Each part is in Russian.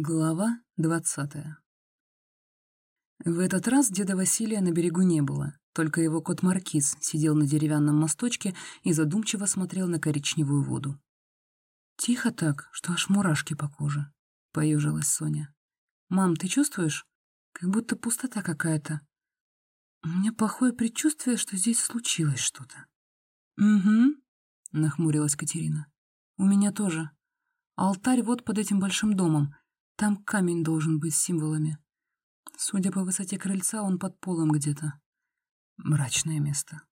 Глава двадцатая В этот раз деда Василия на берегу не было, только его кот Маркиз сидел на деревянном мосточке и задумчиво смотрел на коричневую воду. «Тихо так, что аж мурашки по коже», — поюжилась Соня. «Мам, ты чувствуешь? Как будто пустота какая-то. У меня плохое предчувствие, что здесь случилось что-то». «Угу», — нахмурилась Катерина. «У меня тоже. Алтарь вот под этим большим домом. Там камень должен быть с символами. Судя по высоте крыльца, он под полом где-то. Мрачное место.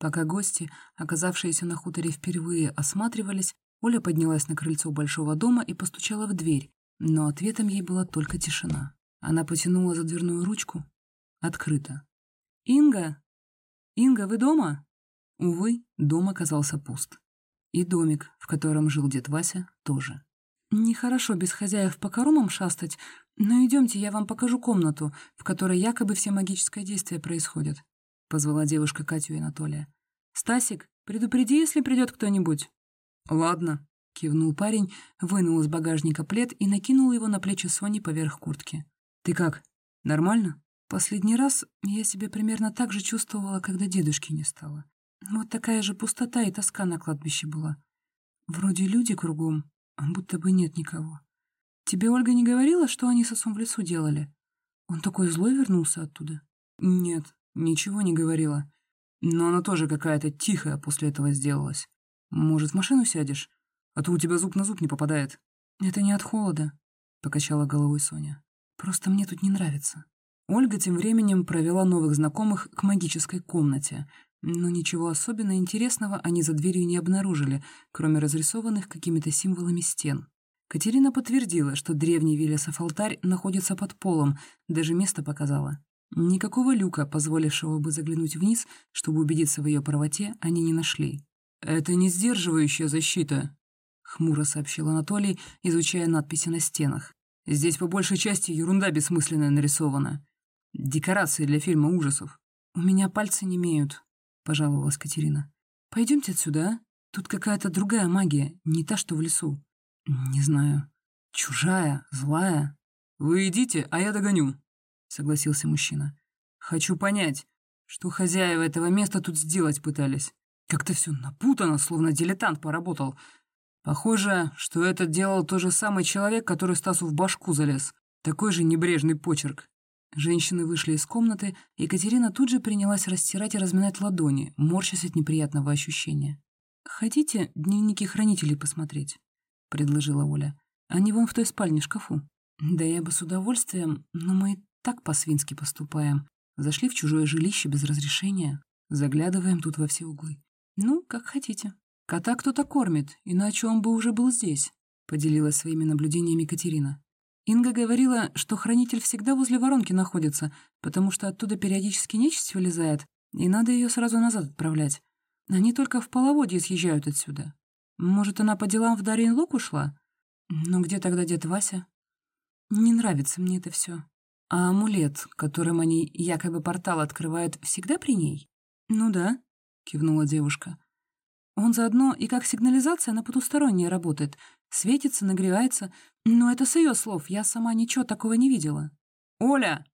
Пока гости, оказавшиеся на хуторе впервые, осматривались, Оля поднялась на крыльцо большого дома и постучала в дверь, но ответом ей была только тишина. Она потянула за дверную ручку. Открыто. «Инга! Инга, вы дома?» Увы, дом оказался пуст. И домик, в котором жил дед Вася, тоже. «Нехорошо без хозяев по коромам шастать, но идемте, я вам покажу комнату, в которой якобы все магическое действие происходит», — позвала девушка Катю и Анатолия. «Стасик, предупреди, если придет кто-нибудь». «Ладно», — кивнул парень, вынул из багажника плед и накинул его на плечи Сони поверх куртки. «Ты как, нормально?» Последний раз я себя примерно так же чувствовала, когда дедушки не стало. Вот такая же пустота и тоска на кладбище была. Вроде люди кругом, будто бы нет никого. Тебе Ольга не говорила, что они с отцом в лесу делали? Он такой злой вернулся оттуда? Нет, ничего не говорила. Но она тоже какая-то тихая после этого сделалась. Может, в машину сядешь? А то у тебя зуб на зуб не попадает. Это не от холода, — покачала головой Соня. Просто мне тут не нравится. Ольга тем временем провела новых знакомых к магической комнате, но ничего особенно интересного они за дверью не обнаружили, кроме разрисованных какими-то символами стен. Катерина подтвердила, что древний Велесов алтарь находится под полом, даже место показала. Никакого люка, позволившего бы заглянуть вниз, чтобы убедиться в ее правоте, они не нашли. «Это не сдерживающая защита», — хмуро сообщил Анатолий, изучая надписи на стенах. «Здесь по большей части ерунда бессмысленная нарисована. Декорации для фильма ужасов. У меня пальцы не имеют, пожаловалась Катерина. Пойдемте отсюда, а? Тут какая-то другая магия, не та, что в лесу. Не знаю. Чужая, злая. Вы идите, а я догоню, согласился мужчина. Хочу понять, что хозяева этого места тут сделать пытались. Как-то все напутано, словно дилетант поработал. Похоже, что это делал тот же самый человек, который Стасу в башку залез. Такой же небрежный почерк. Женщины вышли из комнаты, и Екатерина тут же принялась растирать и разминать ладони, морщась от неприятного ощущения. «Хотите дневники хранителей посмотреть?» — предложила Оля. «Они вон в той спальне шкафу». «Да я бы с удовольствием, но мы и так по-свински поступаем. Зашли в чужое жилище без разрешения, заглядываем тут во все углы. Ну, как хотите. Кота кто-то кормит, иначе он бы уже был здесь», — поделилась своими наблюдениями Катерина. Инга говорила, что хранитель всегда возле воронки находится, потому что оттуда периодически нечисть вылезает, и надо ее сразу назад отправлять. Они только в половодье съезжают отсюда. Может, она по делам в Дарьин Лук ушла? Но где тогда дед Вася? Не нравится мне это все. А амулет, которым они якобы портал открывают, всегда при ней? Ну да, кивнула девушка. Он заодно и как сигнализация на потустороннее работает. Светится, нагревается. Но это с ее слов, я сама ничего такого не видела. «Оля!»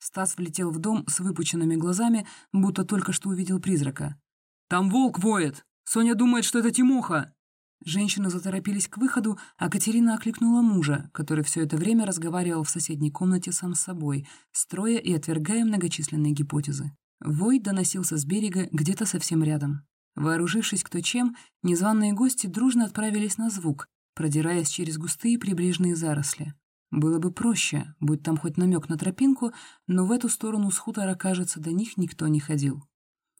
Стас влетел в дом с выпученными глазами, будто только что увидел призрака. «Там волк воет! Соня думает, что это Тимоха!» Женщины заторопились к выходу, а Катерина окликнула мужа, который все это время разговаривал в соседней комнате сам с собой, строя и отвергая многочисленные гипотезы. Вой доносился с берега где-то совсем рядом. Вооружившись кто чем, незваные гости дружно отправились на звук, продираясь через густые прибрежные заросли. Было бы проще, будь там хоть намек на тропинку, но в эту сторону с хутора, кажется, до них никто не ходил.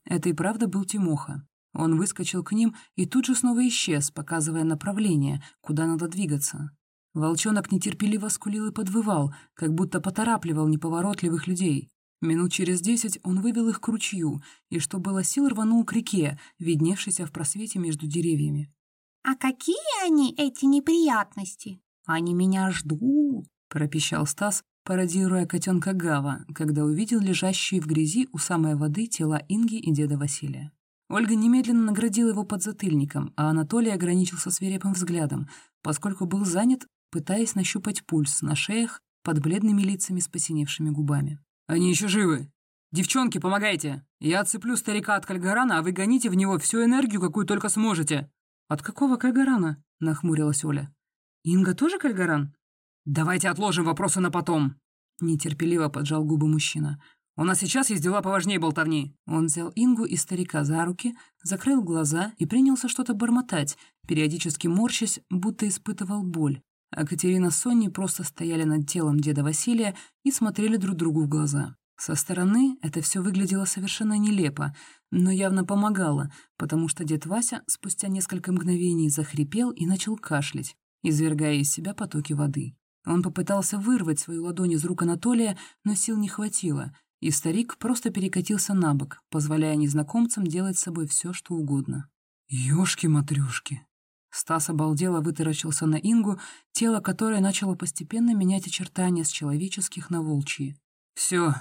Это и правда был Тимоха. Он выскочил к ним и тут же снова исчез, показывая направление, куда надо двигаться. Волчонок нетерпеливо скулил и подвывал, как будто поторапливал неповоротливых людей. Минут через десять он вывел их к ручью и, что было сил, рванул к реке, видневшейся в просвете между деревьями. «А какие они, эти неприятности?» «Они меня ждут», — пропищал Стас, пародируя котенка Гава, когда увидел лежащие в грязи у самой воды тела Инги и деда Василия. Ольга немедленно наградила его подзатыльником, а Анатолий ограничился свирепым взглядом, поскольку был занят пытаясь нащупать пульс на шеях под бледными лицами с посиневшими губами. «Они еще живы! Девчонки, помогайте! Я отцеплю старика от Кальгарана, а вы гоните в него всю энергию, какую только сможете!» «От какого Кальгарана?» — нахмурилась Оля. «Инга тоже Кальгаран?» «Давайте отложим вопросы на потом!» — нетерпеливо поджал губы мужчина. У нас сейчас есть дела поважнее болтовни». Он взял Ингу и старика за руки, закрыл глаза и принялся что-то бормотать, периодически морщась, будто испытывал боль. А Катерина с Соней просто стояли над телом деда Василия и смотрели друг другу в глаза. Со стороны это все выглядело совершенно нелепо, но явно помогало, потому что дед Вася спустя несколько мгновений захрипел и начал кашлять, извергая из себя потоки воды. Он попытался вырвать свою ладонь из рук Анатолия, но сил не хватило, и старик просто перекатился на бок, позволяя незнакомцам делать с собой все, что угодно. «Ёшки-матрёшки!» Стас обалдело вытаращился на Ингу, тело которой начало постепенно менять очертания с человеческих на волчьи. «Все,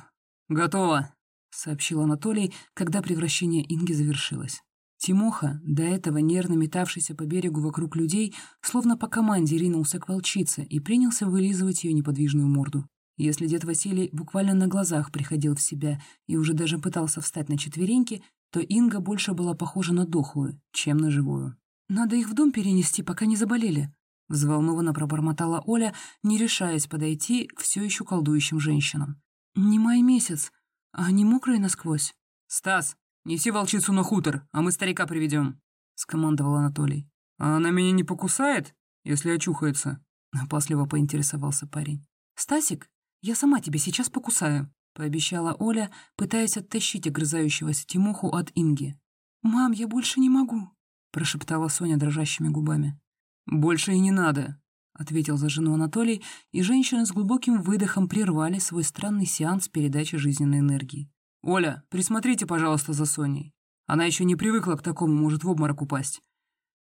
готово», — сообщил Анатолий, когда превращение Инги завершилось. Тимоха, до этого нервно метавшийся по берегу вокруг людей, словно по команде ринулся к волчице и принялся вылизывать ее неподвижную морду. Если дед Василий буквально на глазах приходил в себя и уже даже пытался встать на четвереньки, то Инга больше была похожа на дохлую, чем на живую. «Надо их в дом перенести, пока не заболели», — взволнованно пробормотала Оля, не решаясь подойти к все еще колдующим женщинам. «Не май месяц, а они мокрые насквозь». «Стас, неси волчицу на хутор, а мы старика приведем», — скомандовал Анатолий. «А она меня не покусает, если очухается?» — опасливо поинтересовался парень. «Стасик, «Я сама тебя сейчас покусаю», — пообещала Оля, пытаясь оттащить огрызающегося Тимоху от Инги. «Мам, я больше не могу», — прошептала Соня дрожащими губами. «Больше и не надо», — ответил за жену Анатолий, и женщины с глубоким выдохом прервали свой странный сеанс передачи жизненной энергии. «Оля, присмотрите, пожалуйста, за Соней. Она еще не привыкла к такому, может в обморок упасть.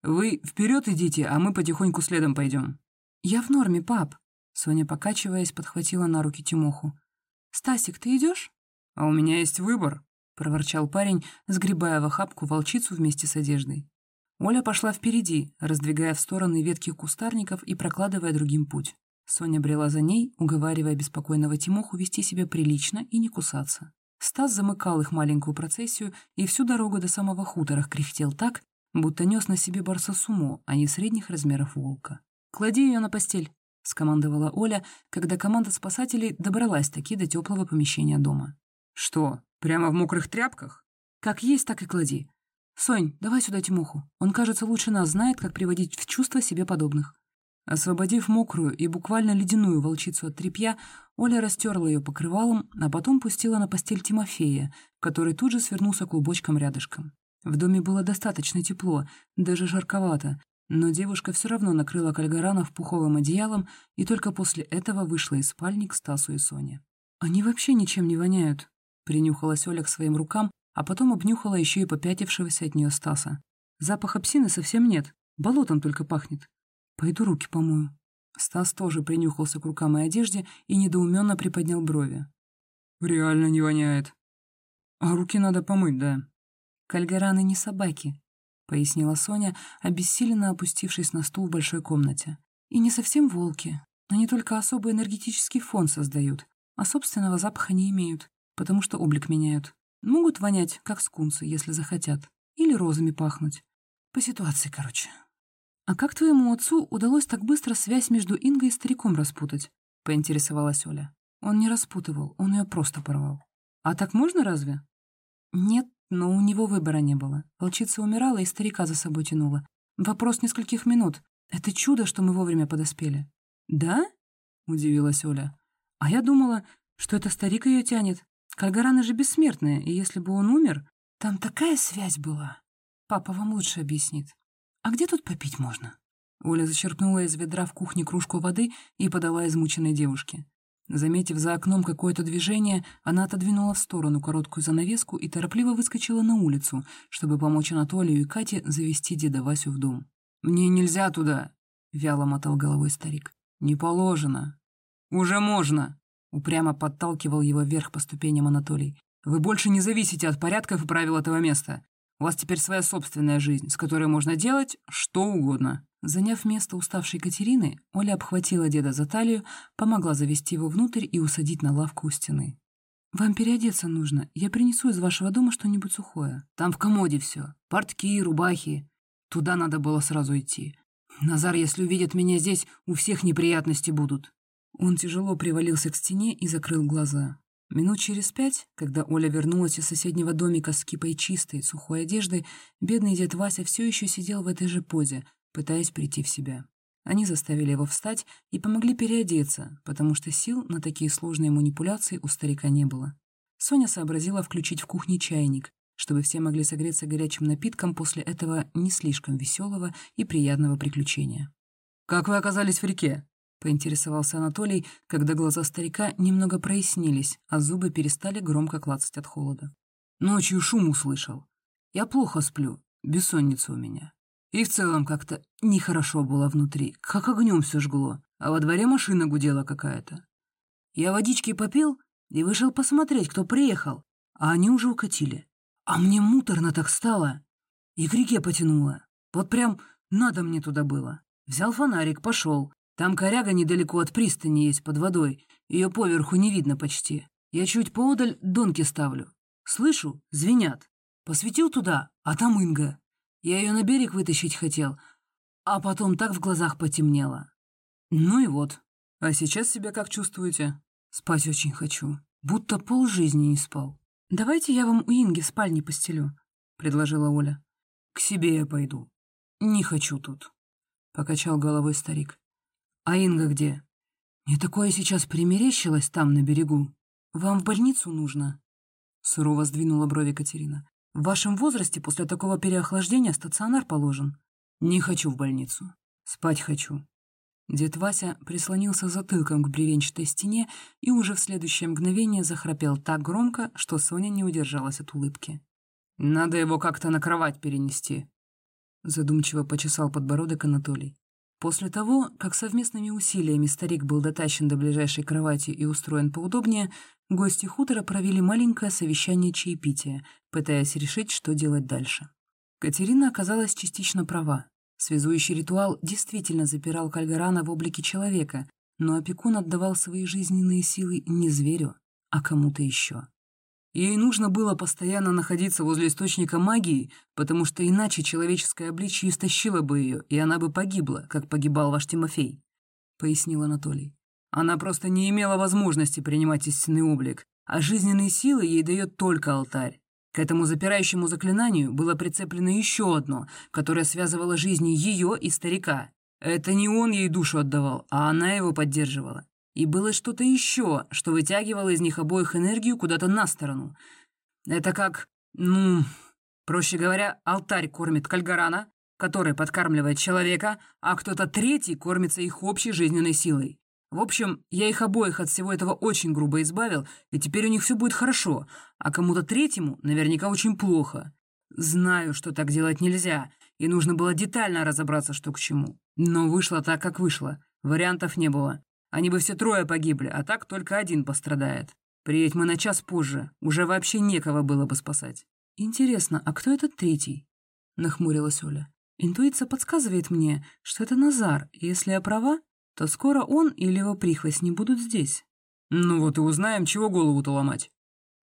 Вы вперед идите, а мы потихоньку следом пойдем». «Я в норме, пап», Соня, покачиваясь, подхватила на руки Тимоху. «Стасик, ты идешь? «А у меня есть выбор», — проворчал парень, сгребая в охапку волчицу вместе с одеждой. Оля пошла впереди, раздвигая в стороны ветки кустарников и прокладывая другим путь. Соня брела за ней, уговаривая беспокойного Тимоху вести себя прилично и не кусаться. Стас замыкал их маленькую процессию и всю дорогу до самого хутора кряхтел так, будто нес на себе барса сумо, а не средних размеров волка. «Клади ее на постель», — скомандовала Оля, когда команда спасателей добралась таки до теплого помещения дома. «Что, прямо в мокрых тряпках?» «Как есть, так и клади. Сонь, давай сюда Тимоху. Он, кажется, лучше нас знает, как приводить в чувство себе подобных». Освободив мокрую и буквально ледяную волчицу от тряпья, Оля растерла ее покрывалом, а потом пустила на постель Тимофея, который тут же свернулся клубочком рядышком. В доме было достаточно тепло, даже жарковато, но девушка все равно накрыла Кальгаранов пуховым одеялом и только после этого вышла из спальни к Стасу и Соне. «Они вообще ничем не воняют», — принюхалась Оля к своим рукам, а потом обнюхала еще и попятившегося от нее Стаса. «Запаха псины совсем нет, болотом только пахнет. Пойду руки помою». Стас тоже принюхался к рукам и одежде и недоуменно приподнял брови. «Реально не воняет. А руки надо помыть, да?» «Кальгараны не собаки», пояснила Соня, обессиленно опустившись на стул в большой комнате. «И не совсем волки. Они только особый энергетический фон создают, а собственного запаха не имеют, потому что облик меняют. Могут вонять, как скунсы, если захотят, или розами пахнуть. По ситуации, короче». «А как твоему отцу удалось так быстро связь между Ингой и стариком распутать?» — поинтересовалась Оля. «Он не распутывал, он ее просто порвал». «А так можно разве?» «Нет, но у него выбора не было. Волчица умирала и старика за собой тянула. Вопрос нескольких минут. Это чудо, что мы вовремя подоспели. «Да?» — удивилась Оля. «А я думала, что это старик ее тянет. Кальгараны же бессмертные, и если бы он умер, там такая связь была. Папа вам лучше объяснит. А где тут попить можно?» Оля зачерпнула из ведра в кухне кружку воды и подала измученной девушке. Заметив за окном какое-то движение, она отодвинула в сторону короткую занавеску и торопливо выскочила на улицу, чтобы помочь Анатолию и Кате завести деда Васю в дом. «Мне нельзя туда!» — вяло мотал головой старик. «Не положено!» «Уже можно!» — упрямо подталкивал его вверх по ступеням Анатолий. «Вы больше не зависите от порядков и правил этого места. У вас теперь своя собственная жизнь, с которой можно делать что угодно. Заняв место уставшей Катерины, Оля обхватила деда за талию, помогла завести его внутрь и усадить на лавку у стены. «Вам переодеться нужно. Я принесу из вашего дома что-нибудь сухое. Там в комоде все. Портки, рубахи. Туда надо было сразу идти. Назар, если увидит меня здесь, у всех неприятности будут». Он тяжело привалился к стене и закрыл глаза. Минут через пять, когда Оля вернулась из соседнего домика с кипой чистой, сухой одежды, бедный дед Вася все еще сидел в этой же позе, пытаясь прийти в себя. Они заставили его встать и помогли переодеться, потому что сил на такие сложные манипуляции у старика не было. Соня сообразила включить в кухне чайник, чтобы все могли согреться горячим напитком после этого не слишком веселого и приятного приключения. «Как вы оказались в реке?» — поинтересовался Анатолий, когда глаза старика немного прояснились, а зубы перестали громко клацать от холода. «Ночью шум услышал. Я плохо сплю, бессонница у меня. И в целом как-то нехорошо было внутри, как огнем все жгло, а во дворе машина гудела какая-то. Я водички попил и вышел посмотреть, кто приехал, а они уже укатили. А мне муторно так стало и к реке потянуло. Вот прям надо мне туда было. Взял фонарик, пошел. Там коряга недалеко от пристани есть под водой, ее поверху не видно почти. Я чуть поодаль донки ставлю. Слышу, звенят. Посветил туда, а там Инга. Я ее на берег вытащить хотел, а потом так в глазах потемнело. Ну и вот. А сейчас себя как чувствуете? Спать очень хочу. Будто пол жизни не спал. «Давайте я вам у Инги в спальне постелю», — предложила Оля. «К себе я пойду. Не хочу тут», — покачал головой старик. «А Инга где? Мне такое сейчас примерещилось там, на берегу. Вам в больницу нужно?» Сурово сдвинула брови Катерина. В вашем возрасте после такого переохлаждения стационар положен. Не хочу в больницу. Спать хочу. Дед Вася прислонился затылком к бревенчатой стене и уже в следующее мгновение захрапел так громко, что Соня не удержалась от улыбки. «Надо его как-то на кровать перенести», — задумчиво почесал подбородок Анатолий. После того, как совместными усилиями старик был дотащен до ближайшей кровати и устроен поудобнее, гости хутора провели маленькое совещание чаепития, пытаясь решить, что делать дальше. Катерина оказалась частично права. Связующий ритуал действительно запирал Кальгарана в облике человека, но опекун отдавал свои жизненные силы не зверю, а кому-то еще. Ей нужно было постоянно находиться возле источника магии, потому что иначе человеческое обличье истощило бы ее, и она бы погибла, как погибал ваш Тимофей», — пояснил Анатолий. «Она просто не имела возможности принимать истинный облик, а жизненные силы ей дает только алтарь. К этому запирающему заклинанию было прицеплено еще одно, которое связывало жизни ее и старика. Это не он ей душу отдавал, а она его поддерживала. И было что-то еще, что вытягивало из них обоих энергию куда-то на сторону. Это как, ну, проще говоря, алтарь кормит Кальгарана, который подкармливает человека, а кто-то третий кормится их общей жизненной силой. В общем, я их обоих от всего этого очень грубо избавил, и теперь у них все будет хорошо, а кому-то третьему наверняка очень плохо. Знаю, что так делать нельзя, и нужно было детально разобраться, что к чему. Но вышло так, как вышло. Вариантов не было. Они бы все трое погибли, а так только один пострадает. Приедь мы на час позже, уже вообще некого было бы спасать. Интересно, а кто этот третий? Нахмурилась Оля. Интуиция подсказывает мне, что это Назар, и если я права, то скоро он или его прихвостни будут здесь. Ну вот и узнаем, чего голову-то ломать.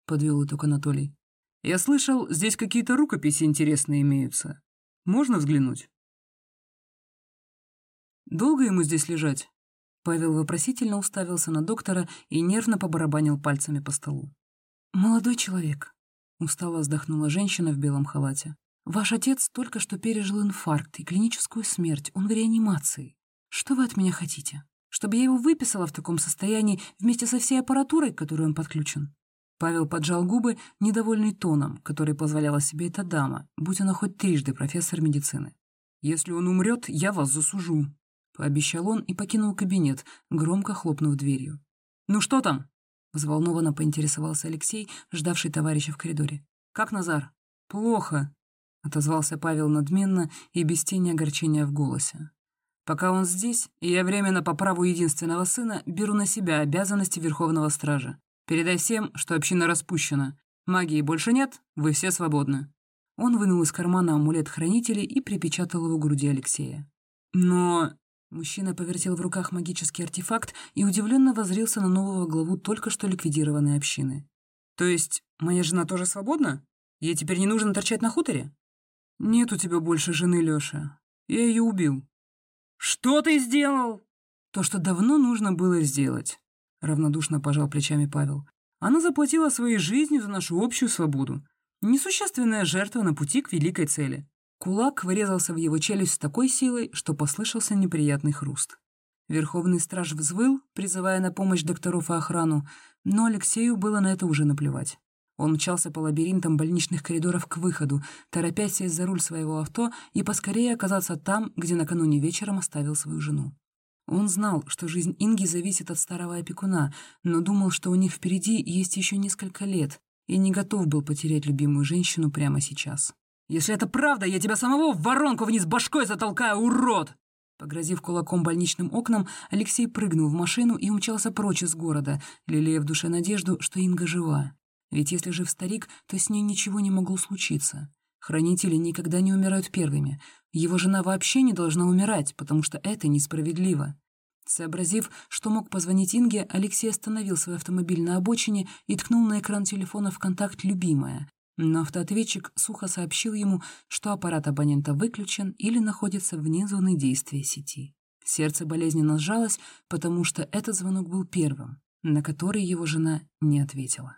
Подвел итог Анатолий. Я слышал, здесь какие-то рукописи интересные имеются. Можно взглянуть? Долго ему здесь лежать? Павел вопросительно уставился на доктора и нервно побарабанил пальцами по столу. «Молодой человек», — устало вздохнула женщина в белом халате. «Ваш отец только что пережил инфаркт и клиническую смерть. Он в реанимации. Что вы от меня хотите? Чтобы я его выписала в таком состоянии вместе со всей аппаратурой, к которой он подключен?» Павел поджал губы, недовольный тоном, который позволяла себе эта дама, будь она хоть трижды профессор медицины. «Если он умрет, я вас засужу», пообещал он и покинул кабинет, громко хлопнув дверью. «Ну что там?» — взволнованно поинтересовался Алексей, ждавший товарища в коридоре. «Как Назар?» «Плохо», — отозвался Павел надменно и без тени огорчения в голосе. «Пока он здесь, я временно по праву единственного сына беру на себя обязанности Верховного Стража. Передай всем, что община распущена. Магии больше нет, вы все свободны». Он вынул из кармана амулет хранителей и припечатал его к груди Алексея. Но... Мужчина повертел в руках магический артефакт и удивленно возрился на нового главу только что ликвидированной общины. «То есть моя жена тоже свободна? Ей теперь не нужно торчать на хуторе?» «Нет у тебя больше жены, Лёша. Я ее убил». «Что ты сделал?» «То, что давно нужно было сделать», — равнодушно пожал плечами Павел. «Она заплатила своей жизнью за нашу общую свободу. Несущественная жертва на пути к великой цели. Кулак вырезался в его челюсть с такой силой, что послышался неприятный хруст. Верховный страж взвыл, призывая на помощь докторов и охрану, но Алексею было на это уже наплевать. Он мчался по лабиринтам больничных коридоров к выходу, торопясь сесть за руль своего авто и поскорее оказаться там, где накануне вечером оставил свою жену. Он знал, что жизнь Инги зависит от старого опекуна, но думал, что у них впереди есть еще несколько лет, и не готов был потерять любимую женщину прямо сейчас. Если это правда, я тебя самого в воронку вниз башкой затолкаю, урод!» Погрозив кулаком больничным окнам, Алексей прыгнул в машину и умчался прочь из города, лелея в душе надежду, что Инга жива. Ведь если жив старик, то с ней ничего не могло случиться. Хранители никогда не умирают первыми. Его жена вообще не должна умирать, потому что это несправедливо. Сообразив, что мог позвонить Инге, Алексей остановил свой автомобиль на обочине и ткнул на экран телефона в контакт «Любимая», но автоответчик сухо сообщил ему, что аппарат абонента выключен или находится вне зоны действия сети. Сердце болезненно сжалось, потому что этот звонок был первым, на который его жена не ответила.